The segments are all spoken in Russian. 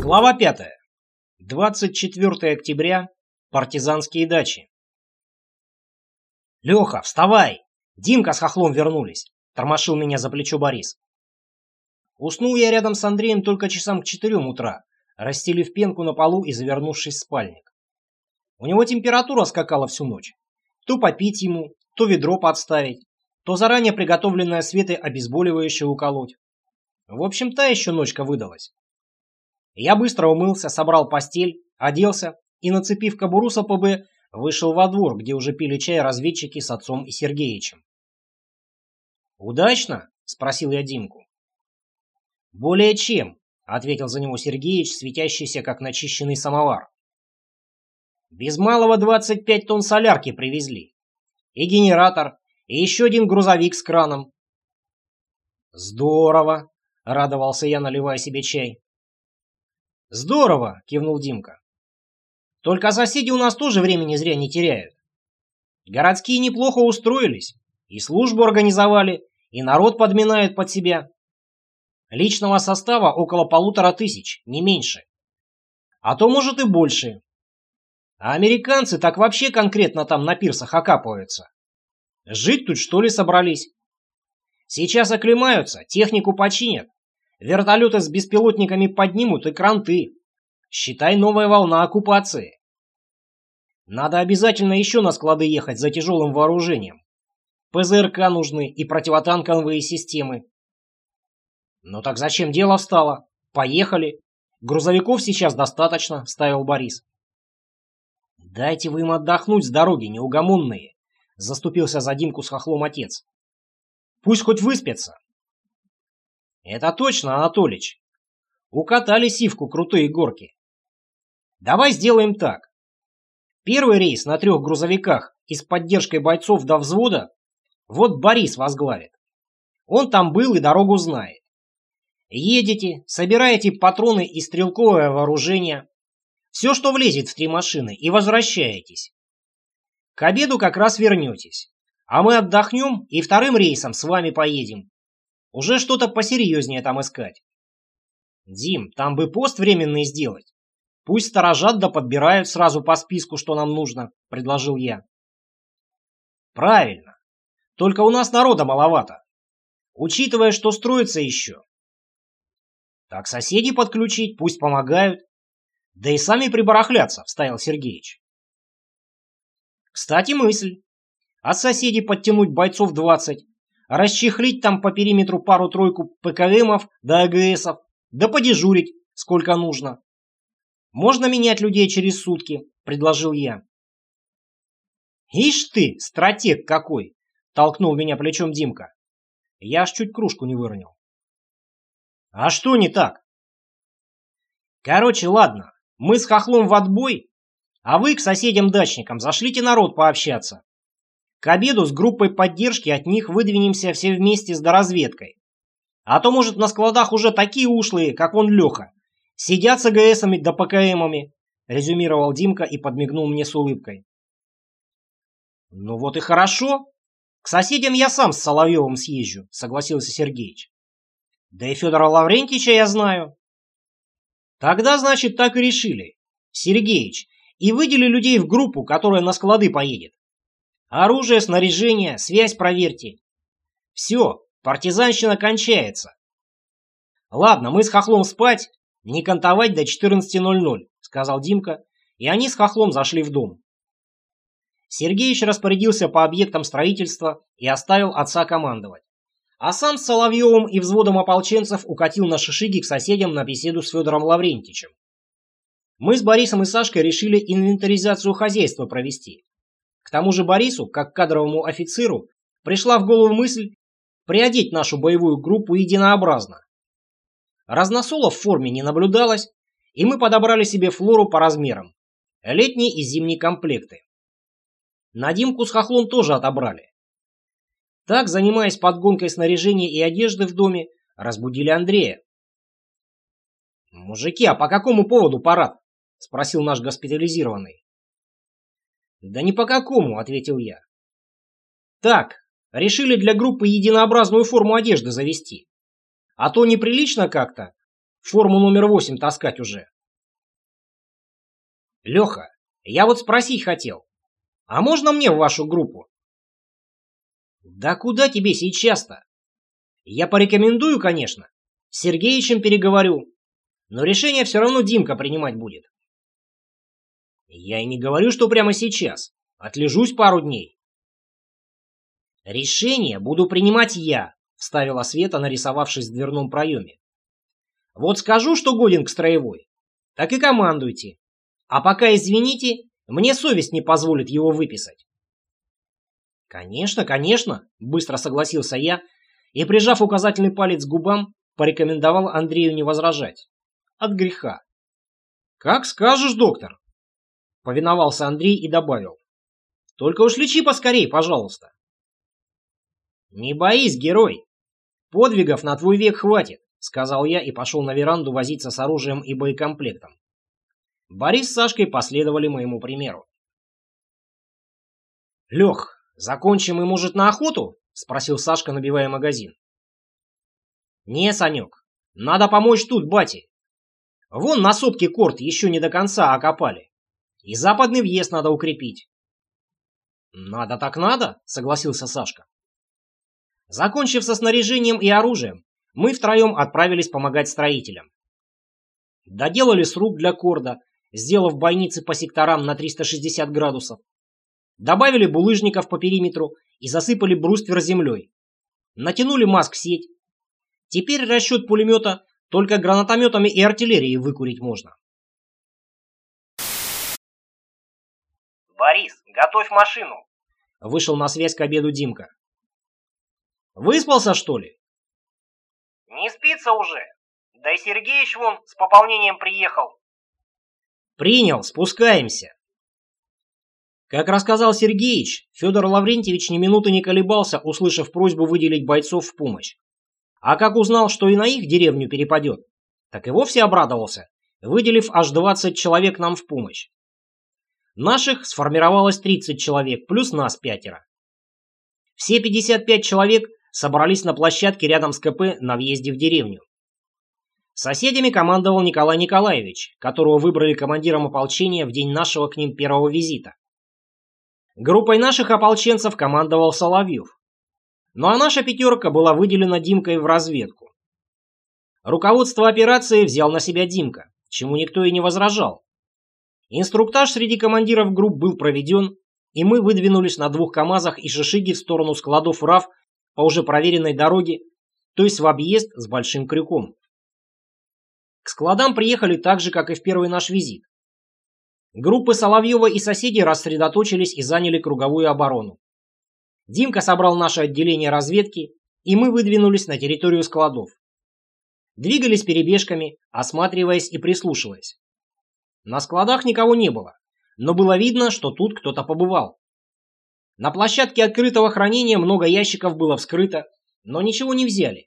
Глава 5. 24 октября. Партизанские дачи. «Леха, вставай! Димка с хохлом вернулись!» — тормошил меня за плечо Борис. Уснул я рядом с Андреем только часам к четырем утра, расстелив пенку на полу и завернувшись в спальник. У него температура скакала всю ночь. То попить ему, то ведро подставить, то заранее приготовленное Светой обезболивающее уколоть. В общем, та еще ночка выдалась. Я быстро умылся, собрал постель, оделся и, нацепив кобуру с АПБ, вышел во двор, где уже пили чай разведчики с отцом и Сергеичем. «Удачно?» — спросил я Димку. «Более чем», — ответил за него Сергеич, светящийся, как начищенный самовар. «Без малого 25 тонн солярки привезли. И генератор, и еще один грузовик с краном». «Здорово!» — радовался я, наливая себе чай. «Здорово!» — кивнул Димка. «Только соседи у нас тоже времени зря не теряют. Городские неплохо устроились, и службу организовали, и народ подминают под себя. Личного состава около полутора тысяч, не меньше. А то, может, и больше. А американцы так вообще конкретно там на пирсах окапываются. Жить тут, что ли, собрались? Сейчас оклемаются, технику починят, Вертолеты с беспилотниками поднимут и кранты. Считай, новая волна оккупации. Надо обязательно еще на склады ехать за тяжелым вооружением. ПЗРК нужны и противотанковые системы. Ну так зачем дело встало? Поехали. Грузовиков сейчас достаточно, ставил Борис. Дайте вы им отдохнуть с дороги, неугомонные, заступился за Димку с хохлом отец. Пусть хоть выспятся. Это точно, Анатолич. Укатали сивку крутые горки. Давай сделаем так. Первый рейс на трех грузовиках и с поддержкой бойцов до взвода вот Борис возглавит. Он там был и дорогу знает. Едете, собираете патроны и стрелковое вооружение, все, что влезет в три машины, и возвращаетесь. К обеду как раз вернетесь, а мы отдохнем и вторым рейсом с вами поедем. Уже что-то посерьезнее там искать. Дим, там бы пост временный сделать. Пусть сторожат да подбирают сразу по списку, что нам нужно, предложил я. Правильно. Только у нас народа маловато. Учитывая, что строится еще. Так соседи подключить, пусть помогают. Да и сами прибарахлятся, вставил Сергеич. Кстати, мысль. От соседей подтянуть бойцов 20, расчехлить там по периметру пару-тройку ПКМов да АГСов, да подежурить, сколько нужно. Можно менять людей через сутки, предложил я. Ишь ты, стратег какой, толкнул меня плечом Димка. Я аж чуть кружку не выронил. А что не так? Короче, ладно, мы с хохлом в отбой, а вы к соседям-дачникам зашлите народ пообщаться. К обеду с группой поддержки от них выдвинемся все вместе с доразведкой. А то, может, на складах уже такие ушлые, как вон Леха. Сидят с АГСами да ПКМами, резюмировал Димка и подмигнул мне с улыбкой. Ну вот и хорошо. К соседям я сам с Соловьевым съезжу, согласился Сергеич. Да и Федора Лаврентьевича я знаю. Тогда, значит, так и решили. Сергеич, и выдели людей в группу, которая на склады поедет. Оружие, снаряжение, связь проверьте. Все, партизанщина кончается. Ладно, мы с Хохлом спать, не кантовать до 14.00, сказал Димка, и они с Хохлом зашли в дом. Сергеич распорядился по объектам строительства и оставил отца командовать. А сам с Соловьевым и взводом ополченцев укатил на шишиги к соседям на беседу с Федором Лаврентичем. Мы с Борисом и Сашкой решили инвентаризацию хозяйства провести. К тому же Борису, как кадровому офицеру, пришла в голову мысль приодеть нашу боевую группу единообразно. Разносолов в форме не наблюдалось, и мы подобрали себе флору по размерам. Летние и зимние комплекты. На Димку с Хохлом тоже отобрали. Так, занимаясь подгонкой снаряжения и одежды в доме, разбудили Андрея. «Мужики, а по какому поводу парад?» – спросил наш госпитализированный. «Да ни по какому», — ответил я. «Так, решили для группы единообразную форму одежды завести. А то неприлично как-то форму номер восемь таскать уже». «Леха, я вот спросить хотел, а можно мне в вашу группу?» «Да куда тебе сейчас-то? Я порекомендую, конечно. С Сергеичем переговорю. Но решение все равно Димка принимать будет. Я и не говорю, что прямо сейчас. Отлежусь пару дней. Решение буду принимать я, вставила Света, нарисовавшись в дверном проеме. Вот скажу, что годен к строевой, так и командуйте. А пока, извините, мне совесть не позволит его выписать. Конечно, конечно, быстро согласился я и, прижав указательный палец к губам, порекомендовал Андрею не возражать. От греха. «Как скажешь, доктор!» Повиновался Андрей и добавил. «Только уж лечи поскорей, пожалуйста!» «Не боись, герой! Подвигов на твой век хватит!» Сказал я и пошел на веранду возиться с оружием и боекомплектом. Борис с Сашкой последовали моему примеру. «Лех, закончим и, может, на охоту?» — спросил Сашка, набивая магазин. «Не, Санек, надо помочь тут, бате. Вон на сопке корт еще не до конца окопали. И западный въезд надо укрепить». «Надо так надо», — согласился Сашка. Закончив со снаряжением и оружием, мы втроем отправились помогать строителям. Доделали сруб для корда, сделав бойницы по секторам на 360 градусов. Добавили булыжников по периметру и засыпали бруствер землей. Натянули маск-сеть. Теперь расчет пулемета только гранатометами и артиллерией выкурить можно. «Борис, готовь машину!» Вышел на связь к обеду Димка. «Выспался, что ли?» «Не спится уже. Да и Сергеич вон с пополнением приехал». «Принял, спускаемся». Как рассказал Сергеич, Федор Лаврентьевич ни минуты не колебался, услышав просьбу выделить бойцов в помощь. А как узнал, что и на их деревню перепадет, так и вовсе обрадовался, выделив аж 20 человек нам в помощь. Наших сформировалось 30 человек, плюс нас пятеро. Все 55 человек собрались на площадке рядом с КП на въезде в деревню. Соседями командовал Николай Николаевич, которого выбрали командиром ополчения в день нашего к ним первого визита. Группой наших ополченцев командовал Соловьев. Ну а наша пятерка была выделена Димкой в разведку. Руководство операции взял на себя Димка, чему никто и не возражал. Инструктаж среди командиров групп был проведен, и мы выдвинулись на двух КАМАЗах и шишиги в сторону складов РАФ по уже проверенной дороге, то есть в объезд с большим крюком. К складам приехали так же, как и в первый наш визит. Группы Соловьева и соседей рассредоточились и заняли круговую оборону. Димка собрал наше отделение разведки, и мы выдвинулись на территорию складов. Двигались перебежками, осматриваясь и прислушиваясь. На складах никого не было, но было видно, что тут кто-то побывал. На площадке открытого хранения много ящиков было вскрыто, но ничего не взяли.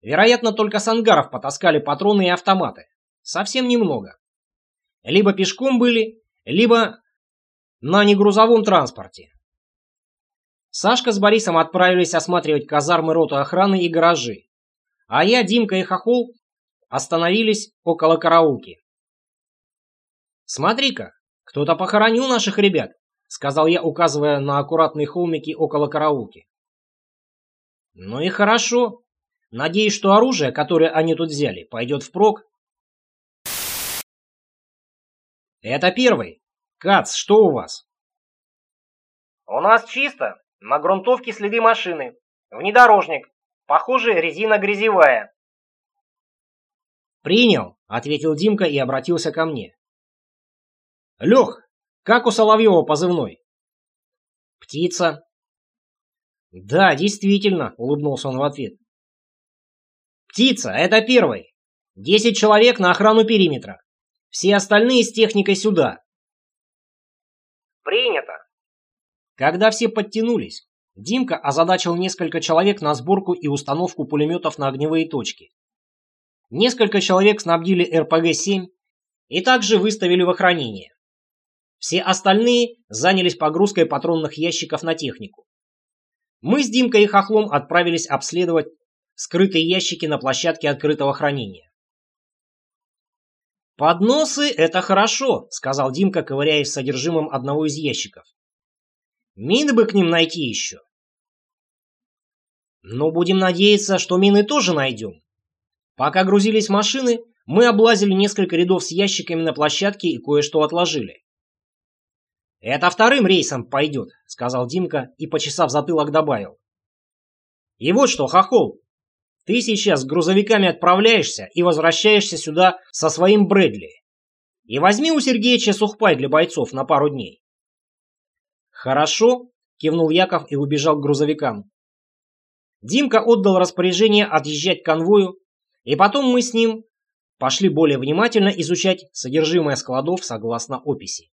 Вероятно, только с ангаров потаскали патроны и автоматы. Совсем немного либо пешком были, либо на негрузовом транспорте. Сашка с Борисом отправились осматривать казармы роты охраны и гаражи, а я, Димка и Хохол остановились около караулки. «Смотри-ка, кто-то похоронил наших ребят», — сказал я, указывая на аккуратные холмики около караулки. «Ну и хорошо. Надеюсь, что оружие, которое они тут взяли, пойдет впрок «Это первый. Кац, что у вас?» «У нас чисто. На грунтовке следы машины. Внедорожник. Похоже, резина грязевая». «Принял», — ответил Димка и обратился ко мне. «Лех, как у Соловьева позывной?» «Птица». «Да, действительно», — улыбнулся он в ответ. «Птица, это первый. Десять человек на охрану периметра. Все остальные с техникой сюда. Принято. Когда все подтянулись, Димка озадачил несколько человек на сборку и установку пулеметов на огневые точки. Несколько человек снабдили РПГ-7 и также выставили в охранение. Все остальные занялись погрузкой патронных ящиков на технику. Мы с Димкой и Хохлом отправились обследовать скрытые ящики на площадке открытого хранения. «Подносы — это хорошо», — сказал Димка, ковыряясь в содержимом одного из ящиков. «Мины бы к ним найти еще». «Но будем надеяться, что мины тоже найдем. Пока грузились машины, мы облазили несколько рядов с ящиками на площадке и кое-что отложили. «Это вторым рейсом пойдет», — сказал Димка и, почесав затылок, добавил. «И вот что, Хохол, ты сейчас грузовиками отправляешься и возвращаешься сюда со своим Брэдли. И возьми у Сергеича сухпай для бойцов на пару дней». «Хорошо», — кивнул Яков и убежал к грузовикам. Димка отдал распоряжение отъезжать к конвою, и потом мы с ним пошли более внимательно изучать содержимое складов согласно описи.